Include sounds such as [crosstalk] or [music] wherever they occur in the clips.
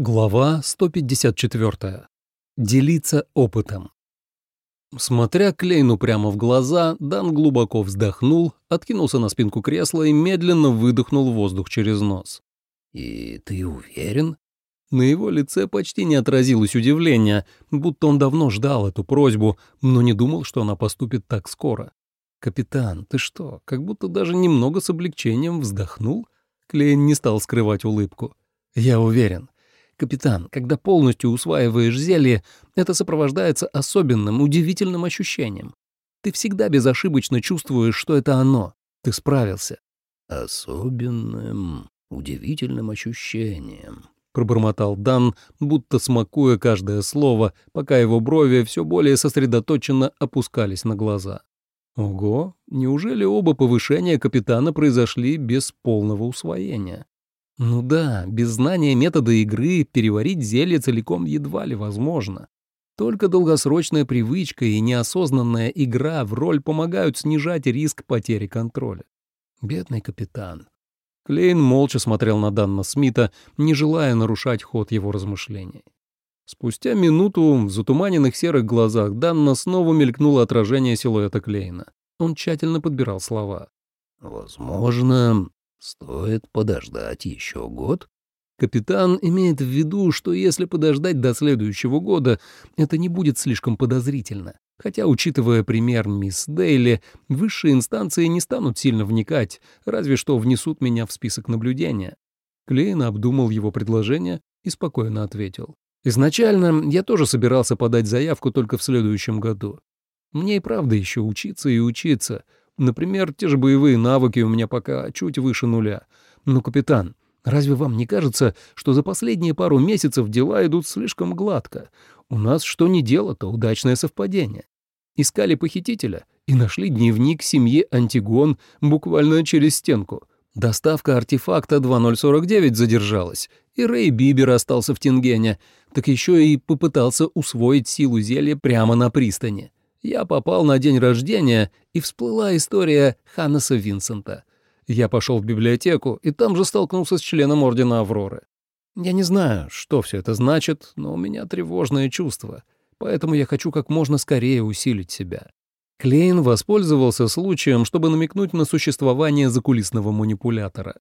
Глава 154. Делиться опытом. Смотря Клейну прямо в глаза, Дан глубоко вздохнул, откинулся на спинку кресла и медленно выдохнул воздух через нос. «И ты уверен?» На его лице почти не отразилось удивление, будто он давно ждал эту просьбу, но не думал, что она поступит так скоро. «Капитан, ты что, как будто даже немного с облегчением вздохнул?» Клейн не стал скрывать улыбку. «Я уверен. Капитан, когда полностью усваиваешь зелье, это сопровождается особенным, удивительным ощущением. Ты всегда безошибочно чувствуешь, что это оно. Ты справился. Особенным, удивительным ощущением, пробормотал Дан, будто смакуя каждое слово, пока его брови все более сосредоточенно опускались на глаза. Ого, неужели оба повышения капитана произошли без полного усвоения? Ну да, без знания метода игры переварить зелье целиком едва ли возможно. Только долгосрочная привычка и неосознанная игра в роль помогают снижать риск потери контроля. Бедный капитан. Клейн молча смотрел на Данна Смита, не желая нарушать ход его размышлений. Спустя минуту в затуманенных серых глазах Данна снова мелькнуло отражение силуэта Клейна. Он тщательно подбирал слова. «Возможно, Стоит подождать еще год? Капитан имеет в виду, что если подождать до следующего года, это не будет слишком подозрительно. Хотя, учитывая пример мисс Дейли, высшие инстанции не станут сильно вникать, разве что внесут меня в список наблюдения. Клейн обдумал его предложение и спокойно ответил. «Изначально я тоже собирался подать заявку только в следующем году. Мне и правда еще учиться и учиться, Например, те же боевые навыки у меня пока чуть выше нуля. Но, капитан, разве вам не кажется, что за последние пару месяцев дела идут слишком гладко? У нас что ни дело, то удачное совпадение. Искали похитителя и нашли дневник семьи Антигон буквально через стенку. Доставка артефакта 2049 задержалась, и Рэй Бибер остался в Тингене, так еще и попытался усвоить силу зелья прямо на пристани я попал на день рождения, и всплыла история Ханнеса Винсента. Я пошел в библиотеку, и там же столкнулся с членом Ордена Авроры. Я не знаю, что все это значит, но у меня тревожное чувство, поэтому я хочу как можно скорее усилить себя. Клейн воспользовался случаем, чтобы намекнуть на существование закулисного манипулятора.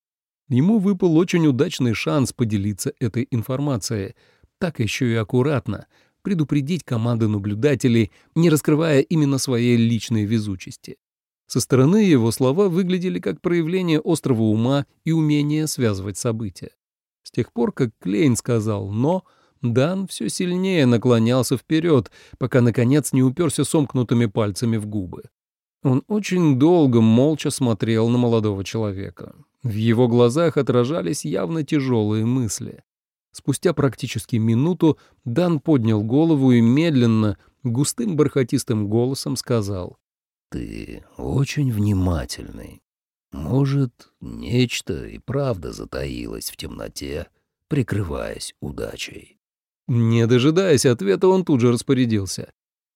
Ему выпал очень удачный шанс поделиться этой информацией, так еще и аккуратно, предупредить команды наблюдателей, не раскрывая именно своей личной везучести. Со стороны его слова выглядели как проявление острого ума и умения связывать события. С тех пор, как Клейн сказал «но», Дан все сильнее наклонялся вперед, пока, наконец, не уперся сомкнутыми пальцами в губы. Он очень долго молча смотрел на молодого человека. В его глазах отражались явно тяжелые мысли. Спустя практически минуту Дан поднял голову и медленно, густым бархатистым голосом сказал. «Ты очень внимательный. Может, нечто и правда затаилось в темноте, прикрываясь удачей». Не дожидаясь ответа, он тут же распорядился.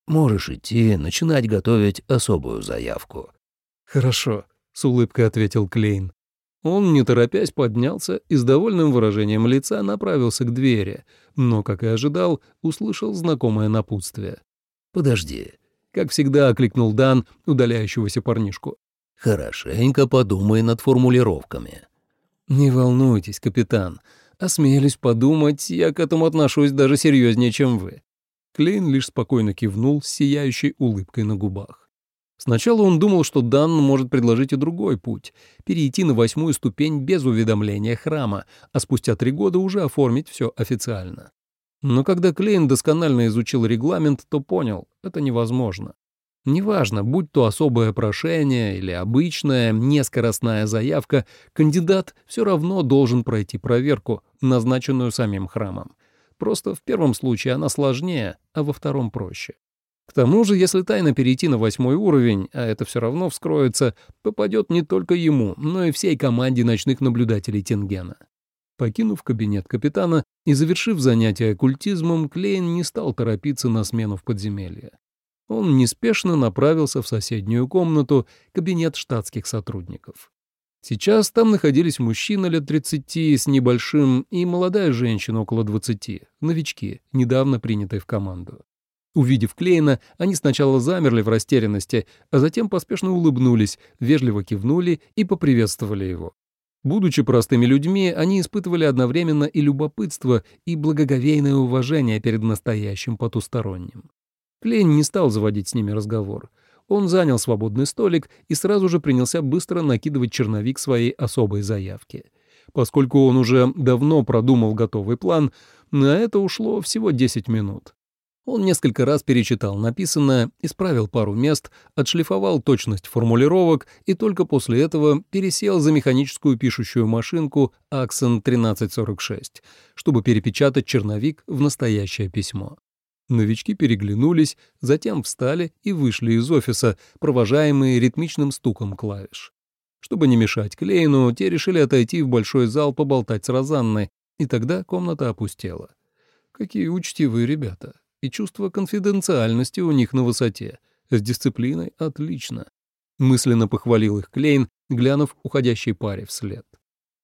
«Можешь идти, начинать готовить особую заявку». «Хорошо», — с улыбкой ответил Клейн. Он, не торопясь, поднялся и с довольным выражением лица направился к двери, но, как и ожидал, услышал знакомое напутствие. «Подожди», — как всегда окликнул Дан удаляющегося парнишку. «Хорошенько подумай над формулировками». «Не волнуйтесь, капитан. Осмелюсь подумать, я к этому отношусь даже серьезнее, чем вы». Клейн лишь спокойно кивнул с сияющей улыбкой на губах. Сначала он думал, что Дан может предложить и другой путь — перейти на восьмую ступень без уведомления храма, а спустя три года уже оформить все официально. Но когда Клейн досконально изучил регламент, то понял — это невозможно. Неважно, будь то особое прошение или обычная, нескоростная заявка, кандидат все равно должен пройти проверку, назначенную самим храмом. Просто в первом случае она сложнее, а во втором проще. К тому же, если тайно перейти на восьмой уровень, а это все равно вскроется, попадет не только ему, но и всей команде ночных наблюдателей Тенгена. Покинув кабинет капитана и завершив занятие оккультизмом, Клейн не стал торопиться на смену в подземелье. Он неспешно направился в соседнюю комнату, кабинет штатских сотрудников. Сейчас там находились мужчина лет 30 с небольшим и молодая женщина около 20, новички, недавно принятые в команду. Увидев Клейна, они сначала замерли в растерянности, а затем поспешно улыбнулись, вежливо кивнули и поприветствовали его. Будучи простыми людьми, они испытывали одновременно и любопытство, и благоговейное уважение перед настоящим потусторонним. Клейн не стал заводить с ними разговор. Он занял свободный столик и сразу же принялся быстро накидывать черновик своей особой заявки. Поскольку он уже давно продумал готовый план, на это ушло всего 10 минут. Он несколько раз перечитал написанное, исправил пару мест, отшлифовал точность формулировок и только после этого пересел за механическую пишущую машинку Axon 1346, чтобы перепечатать черновик в настоящее письмо. Новички переглянулись, затем встали и вышли из офиса, провожаемые ритмичным стуком клавиш. Чтобы не мешать Клейну, те решили отойти в большой зал поболтать с Розанной, и тогда комната опустела. Какие учтивые ребята. И чувство конфиденциальности у них на высоте. С дисциплиной отлично. Мысленно похвалил их Клейн, глянув уходящей паре вслед.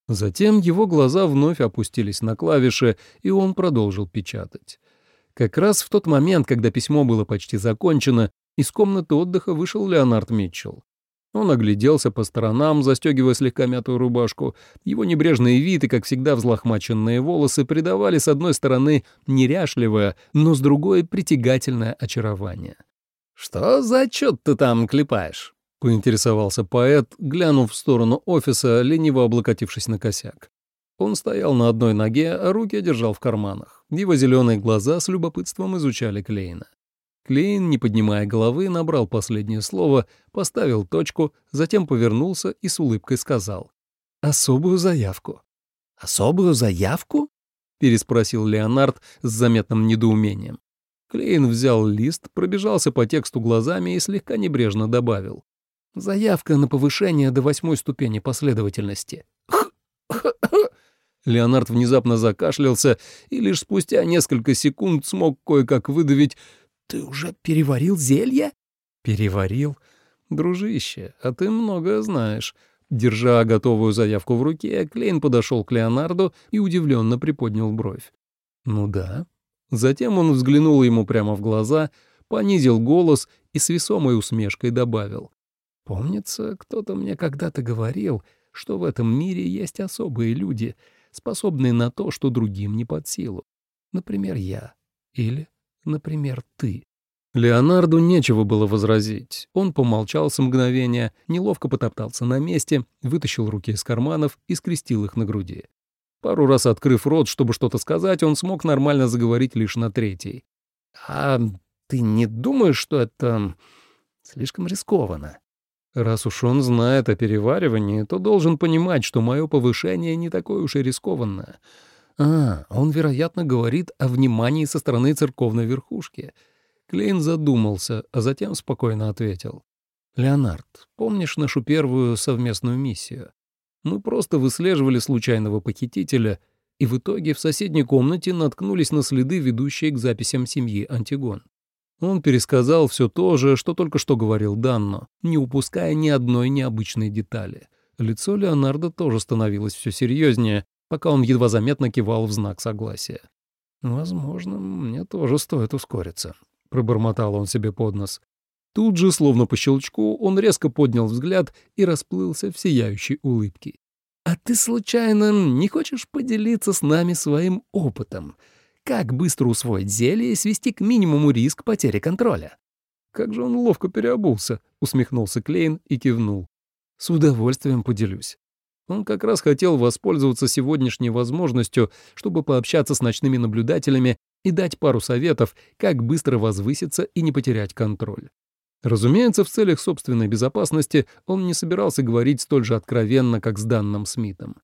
Затем его глаза вновь опустились на клавиши, и он продолжил печатать. Как раз в тот момент, когда письмо было почти закончено, из комнаты отдыха вышел Леонард Митчелл. Он огляделся по сторонам, застегивая слегка мятую рубашку. Его небрежный вид и, как всегда, взлохмаченные волосы придавали, с одной стороны, неряшливое, но с другой — притягательное очарование. «Что за отчет ты там клепаешь?» — поинтересовался поэт, глянув в сторону офиса, лениво облокотившись на косяк. Он стоял на одной ноге, а руки держал в карманах. Его зеленые глаза с любопытством изучали Клейна. Клейн, не поднимая головы, набрал последнее слово, поставил точку, затем повернулся и с улыбкой сказал. «Особую заявку». «Особую заявку?» — переспросил Леонард с заметным недоумением. Клейн взял лист, пробежался по тексту глазами и слегка небрежно добавил. «Заявка на повышение до восьмой ступени последовательности». [laughs] Леонард внезапно закашлялся и лишь спустя несколько секунд смог кое-как выдавить «Ты уже переварил зелье?» «Переварил? Дружище, а ты многое знаешь». Держа готовую заявку в руке, Клейн подошел к Леонарду и удивленно приподнял бровь. «Ну да». Затем он взглянул ему прямо в глаза, понизил голос и с весомой усмешкой добавил. «Помнится, кто-то мне когда-то говорил, что в этом мире есть особые люди — способные на то, что другим не под силу. Например, я. Или, например, ты. Леонарду нечего было возразить. Он помолчал с мгновения, неловко потоптался на месте, вытащил руки из карманов и скрестил их на груди. Пару раз открыв рот, чтобы что-то сказать, он смог нормально заговорить лишь на третий. «А ты не думаешь, что это слишком рискованно?» Раз уж он знает о переваривании, то должен понимать, что мое повышение не такое уж и рискованное. А, он, вероятно, говорит о внимании со стороны церковной верхушки. Клейн задумался, а затем спокойно ответил. «Леонард, помнишь нашу первую совместную миссию? Мы просто выслеживали случайного похитителя, и в итоге в соседней комнате наткнулись на следы, ведущие к записям семьи Антигон. Он пересказал все то же, что только что говорил Данно, не упуская ни одной необычной детали. Лицо Леонардо тоже становилось все серьезнее, пока он едва заметно кивал в знак согласия. «Возможно, мне тоже стоит ускориться», — пробормотал он себе под нос. Тут же, словно по щелчку, он резко поднял взгляд и расплылся в сияющей улыбке. «А ты, случайно, не хочешь поделиться с нами своим опытом?» Как быстро усвоить зелье и свести к минимуму риск потери контроля? Как же он ловко переобулся, усмехнулся Клейн и кивнул. С удовольствием поделюсь. Он как раз хотел воспользоваться сегодняшней возможностью, чтобы пообщаться с ночными наблюдателями и дать пару советов, как быстро возвыситься и не потерять контроль. Разумеется, в целях собственной безопасности он не собирался говорить столь же откровенно, как с Данным Смитом.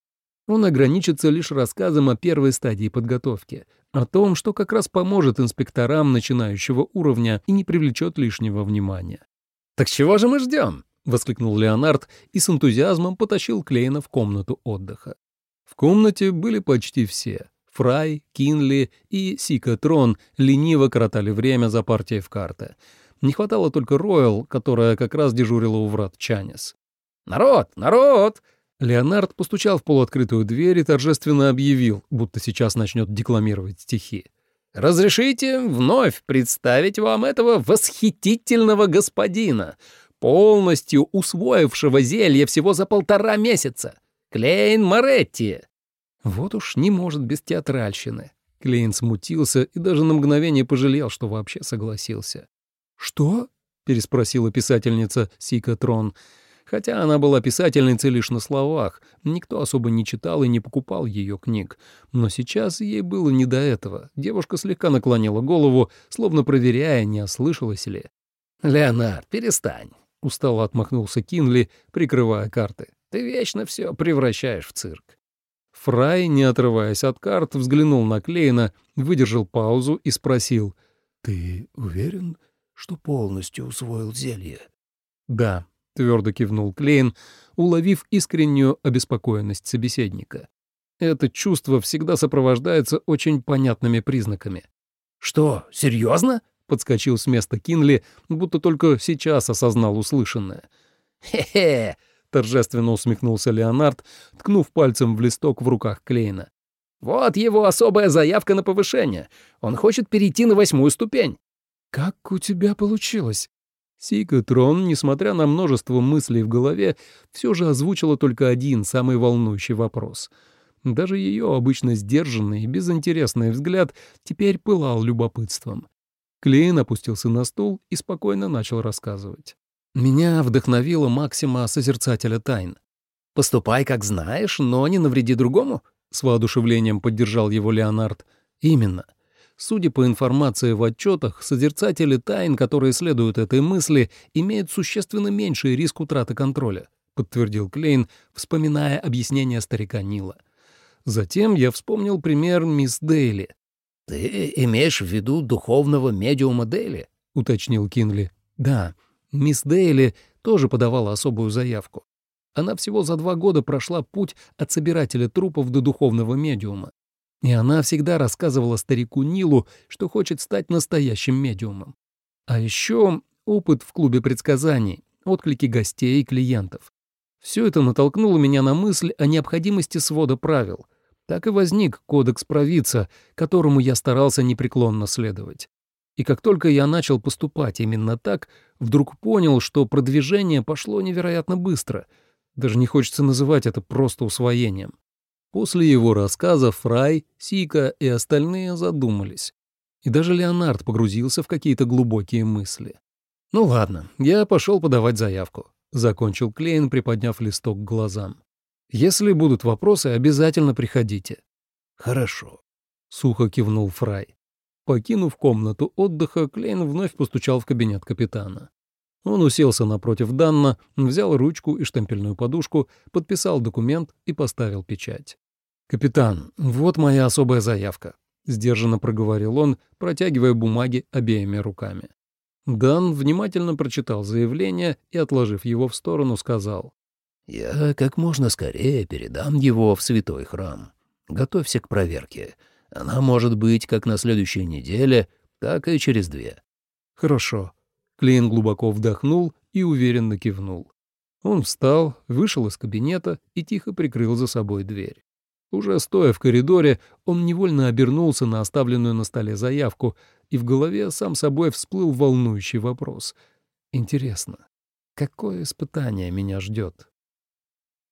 Он ограничится лишь рассказом о первой стадии подготовки, о том, что как раз поможет инспекторам начинающего уровня и не привлечет лишнего внимания. «Так чего же мы ждем?» — воскликнул Леонард и с энтузиазмом потащил Клейна в комнату отдыха. В комнате были почти все. Фрай, Кинли и Сика Трон лениво коротали время за партией в карты. Не хватало только Ройл, которая как раз дежурила у врат Чанис. «Народ, народ!» Леонард постучал в полуоткрытую дверь и торжественно объявил, будто сейчас начнет декламировать стихи. «Разрешите вновь представить вам этого восхитительного господина, полностью усвоившего зелье всего за полтора месяца. Клейн Моретти!» Вот уж не может без театральщины. Клейн смутился и даже на мгновение пожалел, что вообще согласился. «Что?» — переспросила писательница Сика Трон. Хотя она была писательницей лишь на словах, никто особо не читал и не покупал ее книг. Но сейчас ей было не до этого. Девушка слегка наклонила голову, словно проверяя, не ослышалась ли. «Леонард, перестань!» — устало отмахнулся Кинли, прикрывая карты. «Ты вечно все превращаешь в цирк». Фрай, не отрываясь от карт, взглянул на Клейна, выдержал паузу и спросил. «Ты уверен, что полностью усвоил зелье?» «Да», — твердо кивнул Клейн, уловив искреннюю обеспокоенность собеседника. Это чувство всегда сопровождается очень понятными признаками. «Что, серьезно?» — подскочил с места Кинли, будто только сейчас осознал услышанное. «Хе-хе!» — торжественно усмехнулся Леонард, ткнув пальцем в листок в руках Клейна. «Вот его особая заявка на повышение. Он хочет перейти на восьмую ступень». «Как у тебя получилось?» Сика Трон, несмотря на множество мыслей в голове, все же озвучила только один, самый волнующий вопрос. Даже ее обычно сдержанный и безинтересный взгляд теперь пылал любопытством. Клейн опустился на стул и спокойно начал рассказывать. Меня вдохновила максима Созерцателя Тайн. «Поступай, как знаешь, но не навреди другому», — с воодушевлением поддержал его Леонард. «Именно. Судя по информации в отчетах, созерцатели тайн, которые следуют этой мысли, имеют существенно меньший риск утраты контроля, подтвердил Клейн, вспоминая объяснение старика Нила. Затем я вспомнил пример мисс Дейли. «Ты имеешь в виду духовного медиума Дейли?» — уточнил Кинли. «Да, мисс Дейли тоже подавала особую заявку. Она всего за два года прошла путь от собирателя трупов до духовного медиума. И она всегда рассказывала старику Нилу, что хочет стать настоящим медиумом. А еще опыт в клубе предсказаний, отклики гостей и клиентов. Все это натолкнуло меня на мысль о необходимости свода правил. Так и возник кодекс провидца, которому я старался непреклонно следовать. И как только я начал поступать именно так, вдруг понял, что продвижение пошло невероятно быстро. Даже не хочется называть это просто усвоением. После его рассказа Фрай, Сика и остальные задумались. И даже Леонард погрузился в какие-то глубокие мысли. «Ну ладно, я пошел подавать заявку», — закончил Клейн, приподняв листок к глазам. «Если будут вопросы, обязательно приходите». «Хорошо», — сухо кивнул Фрай. Покинув комнату отдыха, Клейн вновь постучал в кабинет капитана. Он уселся напротив Данна, взял ручку и штемпельную подушку, подписал документ и поставил печать. «Капитан, вот моя особая заявка», — сдержанно проговорил он, протягивая бумаги обеими руками. Дан внимательно прочитал заявление и, отложив его в сторону, сказал. «Я как можно скорее передам его в святой храм. Готовься к проверке. Она может быть как на следующей неделе, так и через две». «Хорошо». Клейн глубоко вдохнул и уверенно кивнул. Он встал, вышел из кабинета и тихо прикрыл за собой дверь. Уже стоя в коридоре, он невольно обернулся на оставленную на столе заявку, и в голове сам собой всплыл волнующий вопрос. «Интересно, какое испытание меня ждет?»